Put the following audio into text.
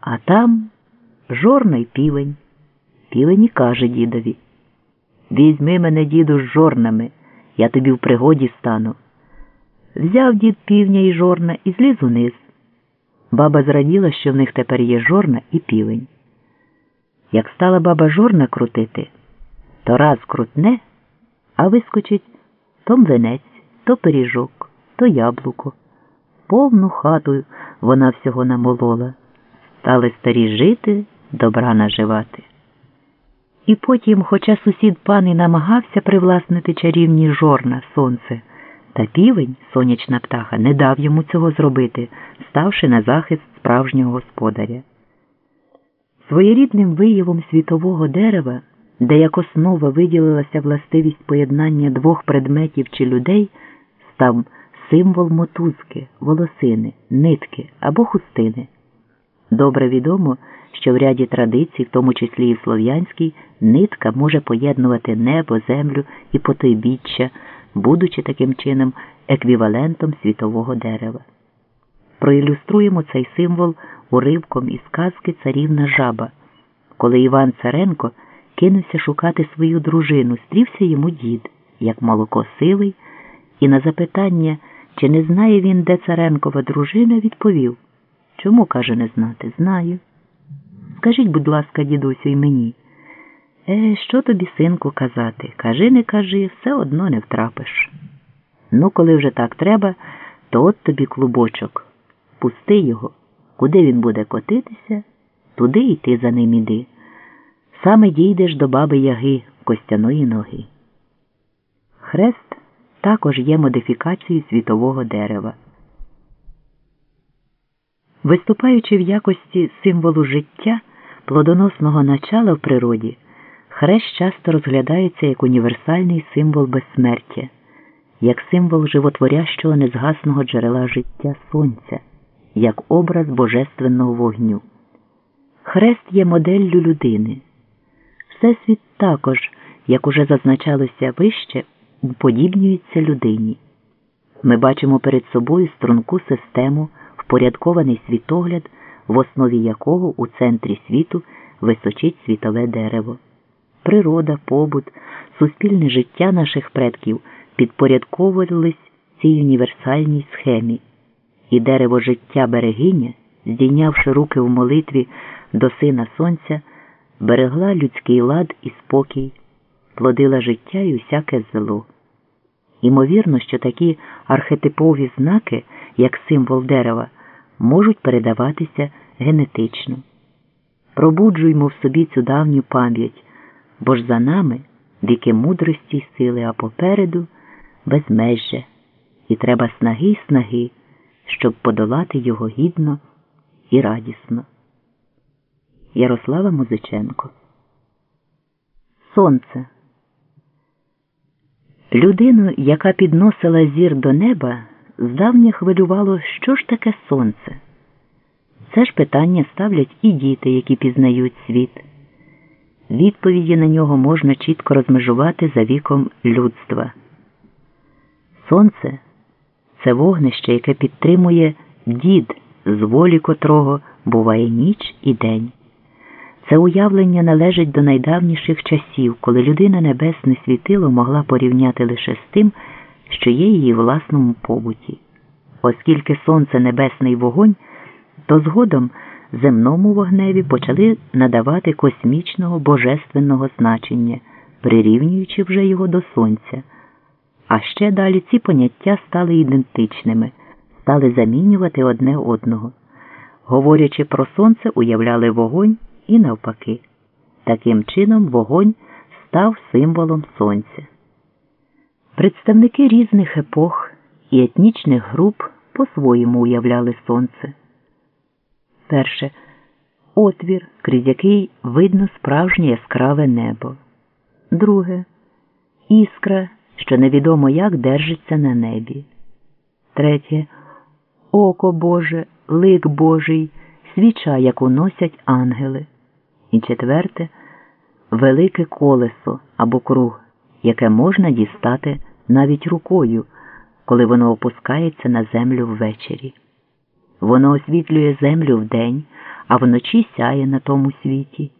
А там жорна й півень. Півень і каже дідові. Візьми мене, діду, з жорнами, я тобі в пригоді стану. Взяв дід півня і жорна і зліз униз. Баба зраділа, що в них тепер є жорна і півень. Як стала баба жорна крутити, то раз крутне, а вискочить то млинець, то пиріжок, то яблуко. Повну хату вона всього намолола. Стали старі жити, добра наживати. І потім, хоча сусід пан і намагався привласнити чарівні жорна сонце, та півень, сонячна птаха, не дав йому цього зробити, ставши на захист справжнього господаря. Своєрідним виявом світового дерева, де як основа виділилася властивість поєднання двох предметів чи людей, став символ мотузки, волосини, нитки або хустини. Добре відомо, що в ряді традицій, в тому числі і в слов'янській, нитка може поєднувати небо, землю і потойбіччя, будучи таким чином еквівалентом світового дерева. Проілюструємо цей символ уривком із казки Царівна жаба, коли Іван Царенко кинувся шукати свою дружину, стрівся йому дід, як молоко сивий, і на запитання, чи не знає він, де Царенкова дружина, відповів Чому, каже, не знати? Знаю. Скажіть, будь ласка, дідусю, і мені. Е, що тобі, синку, казати? Кажи, не кажи, все одно не втрапиш. Ну, коли вже так треба, то от тобі клубочок. Пусти його. Куди він буде котитися, туди й ти за ним іди. Саме дійдеш до баби яги костяної ноги. Хрест також є модифікацією світового дерева. Виступаючи в якості символу життя, плодоносного начала в природі, хрест часто розглядається як універсальний символ безсмертя, як символ животворящого незгасного джерела життя сонця, як образ божественного вогню. Хрест є моделлю людини. Всесвіт також, як уже зазначалося вище, уподібнюється людині. Ми бачимо перед собою струнку систему впорядкований світогляд, в основі якого у центрі світу височить світове дерево. Природа, побут, суспільне життя наших предків підпорядковувались цій універсальній схемі, і дерево життя берегиня, здійнявши руки в молитві до Сина Сонця, берегла людський лад і спокій, плодила життя і усяке зло. Імовірно, що такі архетипові знаки, як символ дерева, можуть передаватися генетично. Пробуджуймо в собі цю давню пам'ять, бо ж за нами віки мудрості й сили, а попереду безмежжя, і треба снаги й снаги, щоб подолати його гідно і радісно. Ярослава Музиченко Сонце Людину, яка підносила зір до неба, здавня хвилювало, що ж таке сонце. Це ж питання ставлять і діти, які пізнають світ. Відповіді на нього можна чітко розмежувати за віком людства. Сонце це вогнище, яке підтримує дід, з волі котрого буває ніч і день. Це уявлення належить до найдавніших часів, коли людина небесне світило могла порівняти лише з тим, що є її власному побуті. Оскільки сонце небесний вогонь, то згодом земному вогневі почали надавати космічного божественного значення, прирівнюючи вже його до сонця. А ще далі ці поняття стали ідентичними, стали замінювати одне одного. Говорячи про сонце, уявляли вогонь і навпаки. Таким чином вогонь став символом сонця. Представники різних епох і етнічних груп по-своєму уявляли сонце. Перше отвір, крізь який видно справжнє яскраве небо. Друге іскра, що невідомо як держиться на небі. Третє око Боже, лик Божий, свіча, яку носять ангели. І четверте велике колесо або круг, яке можна дістати навіть рукою, коли воно опускається на землю ввечері. Воно освітлює землю вдень, а вночі сяє на тому світі.